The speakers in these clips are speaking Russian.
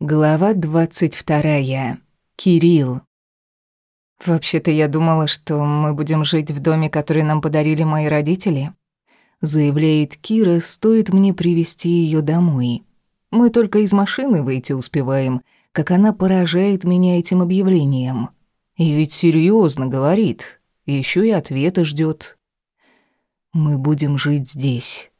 Глава двадцать вторая. Кирилл. «Вообще-то я думала, что мы будем жить в доме, который нам подарили мои родители», заявляет Кира, стоит мне привести ее домой. Мы только из машины выйти успеваем, как она поражает меня этим объявлением. И ведь серьезно говорит, еще и ответа ждет. «Мы будем жить здесь».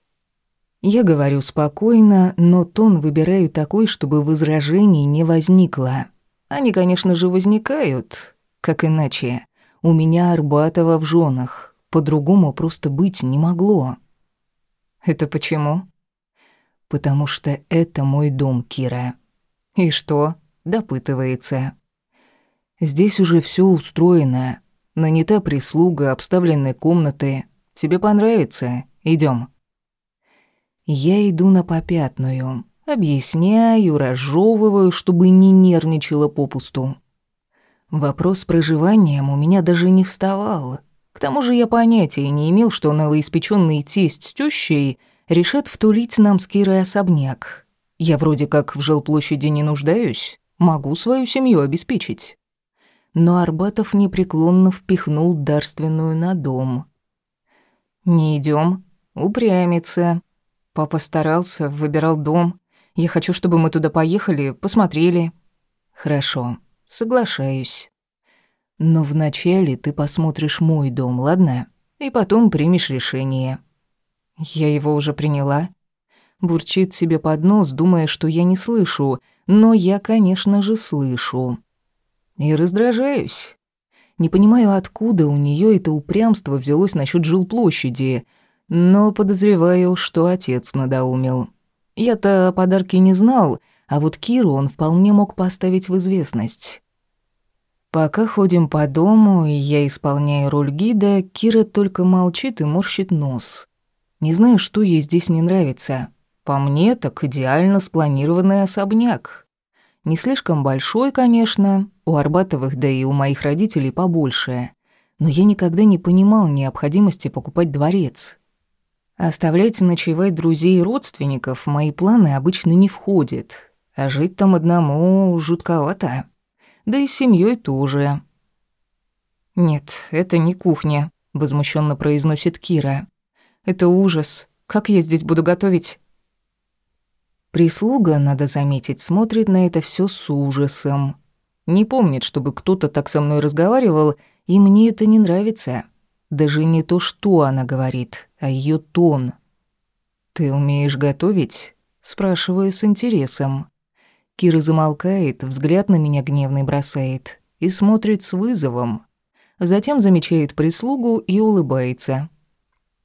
Я говорю спокойно, но тон выбираю такой, чтобы возражений не возникло. Они, конечно же, возникают. Как иначе? У меня Арбатова в женах. По-другому просто быть не могло. Это почему? Потому что это мой дом, Кира. И что? Допытывается. Здесь уже все устроено. Нанята прислуга, обставлены комнаты. Тебе понравится? Идем. Я иду на попятную, объясняю, разжевываю, чтобы не нервничала попусту. Вопрос с проживанием у меня даже не вставал. К тому же я понятия не имел, что новоиспечённый тесть с тёщей решат втулить нам с Кирой особняк. Я вроде как в жилплощади не нуждаюсь, могу свою семью обеспечить. Но Арбатов непреклонно впихнул дарственную на дом. «Не идём, упрямится. Папа старался, выбирал дом. Я хочу, чтобы мы туда поехали, посмотрели. Хорошо, соглашаюсь. Но вначале ты посмотришь мой дом, ладно? И потом примешь решение. Я его уже приняла. Бурчит себе под нос, думая, что я не слышу, но я, конечно же, слышу. И раздражаюсь. Не понимаю, откуда у нее это упрямство взялось насчет жилплощади — но подозреваю, что отец надоумил. Я-то о подарке не знал, а вот Киру он вполне мог поставить в известность. Пока ходим по дому, и я исполняю роль гида, Кира только молчит и морщит нос. Не знаю, что ей здесь не нравится. По мне, так идеально спланированный особняк. Не слишком большой, конечно, у Арбатовых, да и у моих родителей побольше. Но я никогда не понимал необходимости покупать дворец. Оставлять ночевать друзей и родственников в мои планы обычно не входит, а жить там одному жутковато. Да и с семьей тоже. «Нет, это не кухня», — возмущенно произносит Кира. «Это ужас. Как я здесь буду готовить?» Прислуга, надо заметить, смотрит на это все с ужасом. Не помнит, чтобы кто-то так со мной разговаривал, и мне это не нравится. Даже не то, что она говорит, а ее тон. «Ты умеешь готовить?» – спрашиваю с интересом. Кира замолкает, взгляд на меня гневный бросает и смотрит с вызовом. Затем замечает прислугу и улыбается.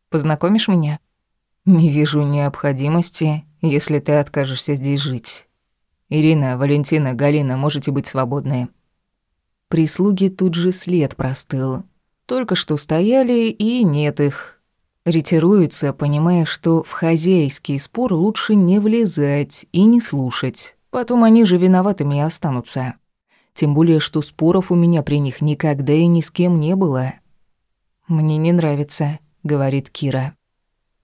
«Познакомишь меня?» «Не вижу необходимости, если ты откажешься здесь жить. Ирина, Валентина, Галина, можете быть свободны». Прислуги тут же след простыл. Только что стояли, и нет их. Ретируются, понимая, что в хозяйский спор лучше не влезать и не слушать. Потом они же виноватыми и останутся. Тем более, что споров у меня при них никогда и ни с кем не было. «Мне не нравится», — говорит Кира.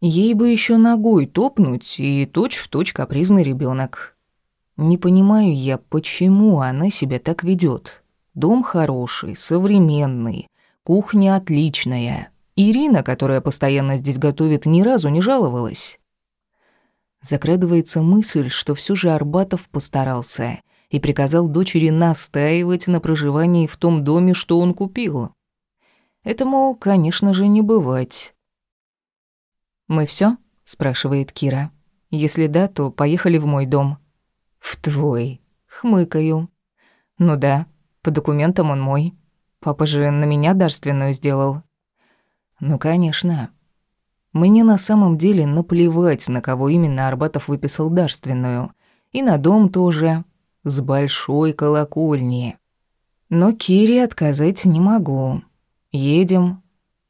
Ей бы еще ногой топнуть, и точь-в-точь капризный ребенок. Не понимаю я, почему она себя так ведет. Дом хороший, современный, Кухня отличная. Ирина, которая постоянно здесь готовит, ни разу не жаловалась. Закрадывается мысль, что все же Арбатов постарался и приказал дочери настаивать на проживании в том доме, что он купил. Этому, конечно же, не бывать. «Мы все? спрашивает Кира. «Если да, то поехали в мой дом». «В твой?» — хмыкаю. «Ну да, по документам он мой». Папа же на меня дарственную сделал. Ну, конечно. Мне на самом деле наплевать, на кого именно Арбатов выписал дарственную. И на дом тоже. С большой колокольни. Но Кире отказать не могу. Едем.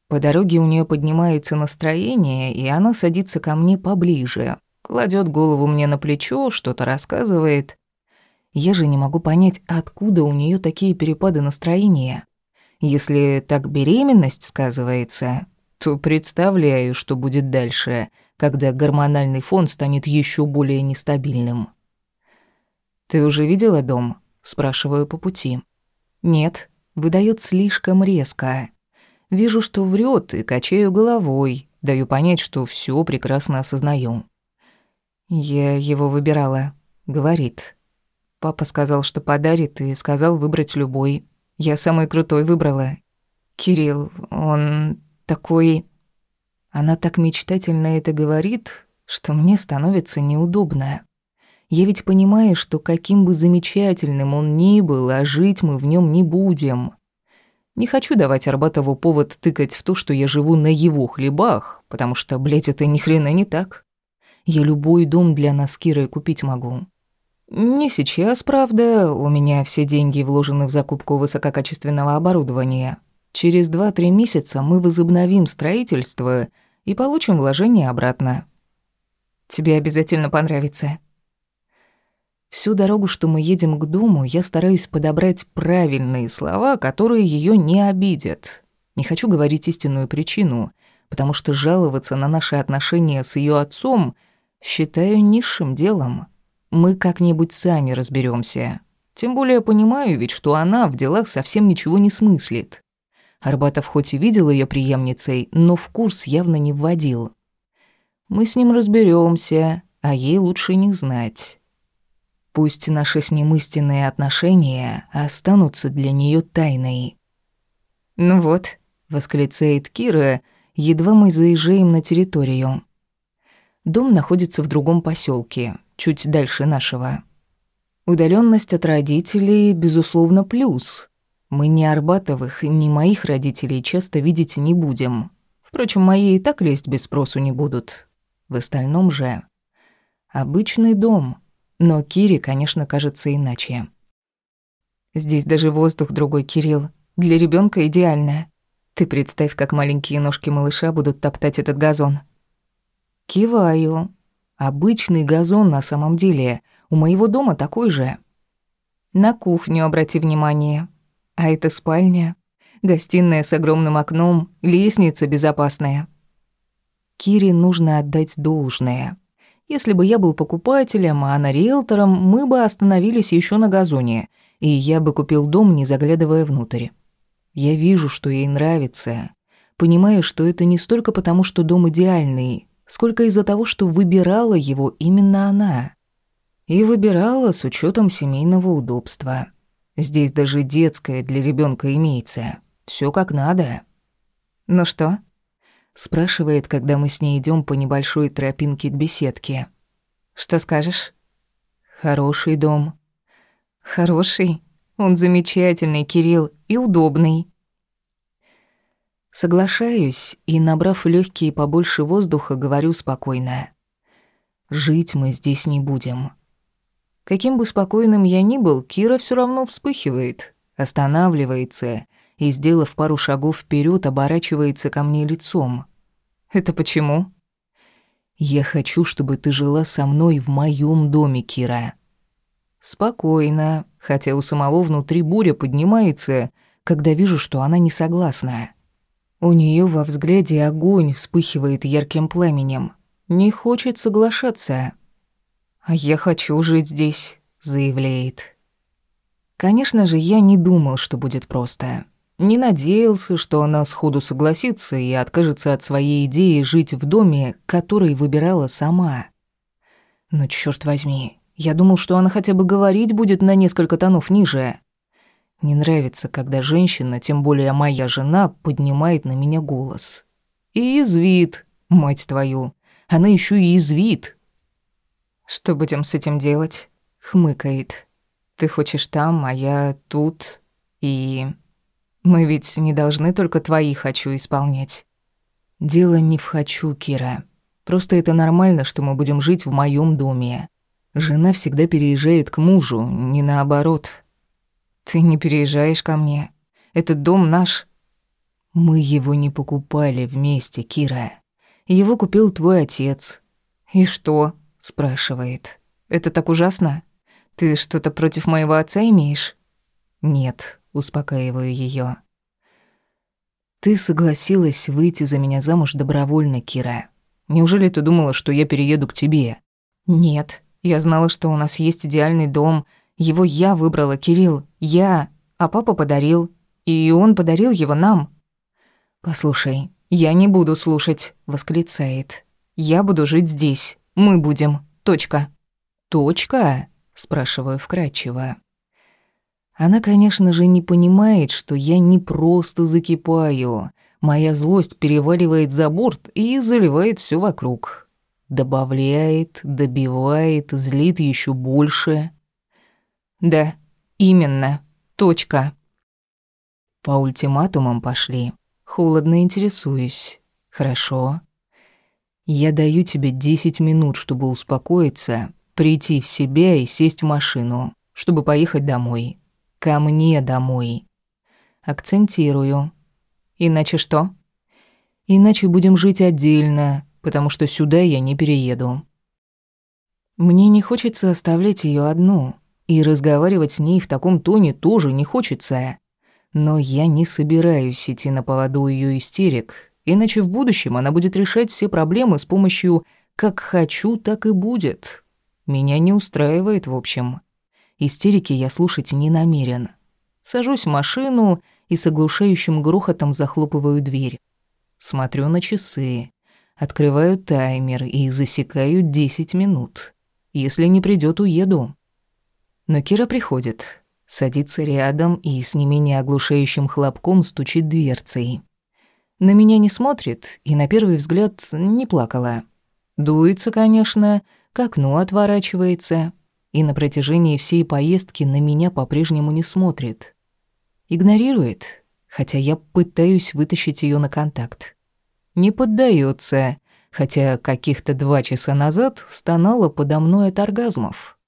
По дороге у нее поднимается настроение, и она садится ко мне поближе. Кладет голову мне на плечо, что-то рассказывает. Я же не могу понять, откуда у нее такие перепады настроения. Если так беременность сказывается, то представляю, что будет дальше, когда гормональный фон станет еще более нестабильным. «Ты уже видела дом?» – спрашиваю по пути. «Нет», – выдает слишком резко. Вижу, что врет и качаю головой, даю понять, что все прекрасно осознаю. «Я его выбирала», — говорит. Папа сказал, что подарит, и сказал выбрать любой. Я самый крутой выбрала. Кирилл, он такой... Она так мечтательно это говорит, что мне становится неудобно. Я ведь понимаю, что каким бы замечательным он ни был, а жить мы в нем не будем. Не хочу давать Арбатову повод тыкать в то, что я живу на его хлебах, потому что, блядь, это ни хрена не так. Я любой дом для нас Кирой купить могу. Не сейчас, правда, у меня все деньги вложены в закупку высококачественного оборудования. Через 2-3 месяца мы возобновим строительство и получим вложение обратно. Тебе обязательно понравится. Всю дорогу, что мы едем к дому, я стараюсь подобрать правильные слова, которые ее не обидят. Не хочу говорить истинную причину, потому что жаловаться на наши отношения с ее отцом считаю низшим делом. Мы как-нибудь сами разберемся. Тем более понимаю ведь, что она в делах совсем ничего не смыслит. Арбатов хоть и видел ее преемницей, но в курс явно не вводил. Мы с ним разберемся, а ей лучше не знать. Пусть наши с ним истинные отношения останутся для нее тайной. «Ну вот», — восклицает Кира, едва мы заезжаем на территорию. Дом находится в другом поселке, чуть дальше нашего. Удаленность от родителей, безусловно, плюс. Мы ни Арбатовых, ни моих родителей часто видеть не будем. Впрочем, мои и так лезть без спросу не будут. В остальном же... Обычный дом. Но Кире, конечно, кажется иначе. Здесь даже воздух другой, Кирилл. Для ребенка идеально. Ты представь, как маленькие ножки малыша будут топтать этот газон. Киваю. Обычный газон на самом деле. У моего дома такой же. На кухню обрати внимание. А это спальня. Гостиная с огромным окном, лестница безопасная. Кире нужно отдать должное. Если бы я был покупателем, а она риэлтором, мы бы остановились еще на газоне, и я бы купил дом, не заглядывая внутрь. Я вижу, что ей нравится. Понимаю, что это не столько потому, что дом идеальный, сколько из-за того, что выбирала его именно она. И выбирала с учетом семейного удобства. Здесь даже детская для ребенка имеется. Все как надо. Ну что? спрашивает, когда мы с ней идем по небольшой тропинке к беседке. Что скажешь? Хороший дом. Хороший. Он замечательный, Кирилл, и удобный. Соглашаюсь и, набрав легкие побольше воздуха, говорю спокойно. Жить мы здесь не будем. Каким бы спокойным я ни был, Кира все равно вспыхивает, останавливается и, сделав пару шагов вперед, оборачивается ко мне лицом. Это почему? Я хочу, чтобы ты жила со мной в моем доме, Кира. Спокойно, хотя у самого внутри буря поднимается, когда вижу, что она не согласна. У нее во взгляде огонь вспыхивает ярким пламенем. Не хочет соглашаться. «А я хочу жить здесь», — заявляет. Конечно же, я не думал, что будет просто. Не надеялся, что она сходу согласится и откажется от своей идеи жить в доме, который выбирала сама. Но черт возьми, я думал, что она хотя бы говорить будет на несколько тонов ниже. Не нравится, когда женщина, тем более моя жена, поднимает на меня голос. И извит, мать твою. Она еще и извит. «Что будем с этим делать?» — хмыкает. «Ты хочешь там, а я тут, и...» «Мы ведь не должны только твои «хочу» исполнять». «Дело не в «хочу», Кира. Просто это нормально, что мы будем жить в моем доме. Жена всегда переезжает к мужу, не наоборот. Ты не переезжаешь ко мне. Этот дом наш. Мы его не покупали вместе, Кира. Его купил твой отец. И что? спрашивает. Это так ужасно? Ты что-то против моего отца имеешь? Нет, успокаиваю ее. Ты согласилась выйти за меня замуж добровольно, Кира. Неужели ты думала, что я перееду к тебе? Нет. Я знала, что у нас есть идеальный дом, Его я выбрала, Кирилл, я, а папа подарил, и он подарил его нам. Послушай, я не буду слушать, восклицает. Я буду жить здесь. Мы будем. Точка. Точка? спрашиваю вкратчиво. Она, конечно же, не понимает, что я не просто закипаю. Моя злость переваливает за борт и заливает все вокруг. Добавляет, добивает, злит еще больше. Да, именно. Точка. По ультиматумам пошли. Холодно интересуюсь. Хорошо. Я даю тебе 10 минут, чтобы успокоиться, прийти в себя и сесть в машину, чтобы поехать домой. Ко мне домой. Акцентирую. Иначе что? Иначе будем жить отдельно, потому что сюда я не перееду. Мне не хочется оставлять ее одну, и разговаривать с ней в таком тоне тоже не хочется. Но я не собираюсь идти на поводу ее истерик, иначе в будущем она будет решать все проблемы с помощью «как хочу, так и будет». Меня не устраивает, в общем. Истерики я слушать не намерен. Сажусь в машину и с оглушающим грохотом захлопываю дверь. Смотрю на часы, открываю таймер и засекаю 10 минут. Если не придёт, уеду. Но Кира приходит, садится рядом и с не менее оглушающим хлопком стучит дверцей. На меня не смотрит и на первый взгляд не плакала. Дуется, конечно, к окну отворачивается и на протяжении всей поездки на меня по-прежнему не смотрит. Игнорирует, хотя я пытаюсь вытащить ее на контакт. Не поддается, хотя каких-то два часа назад стонала подо мной от оргазмов.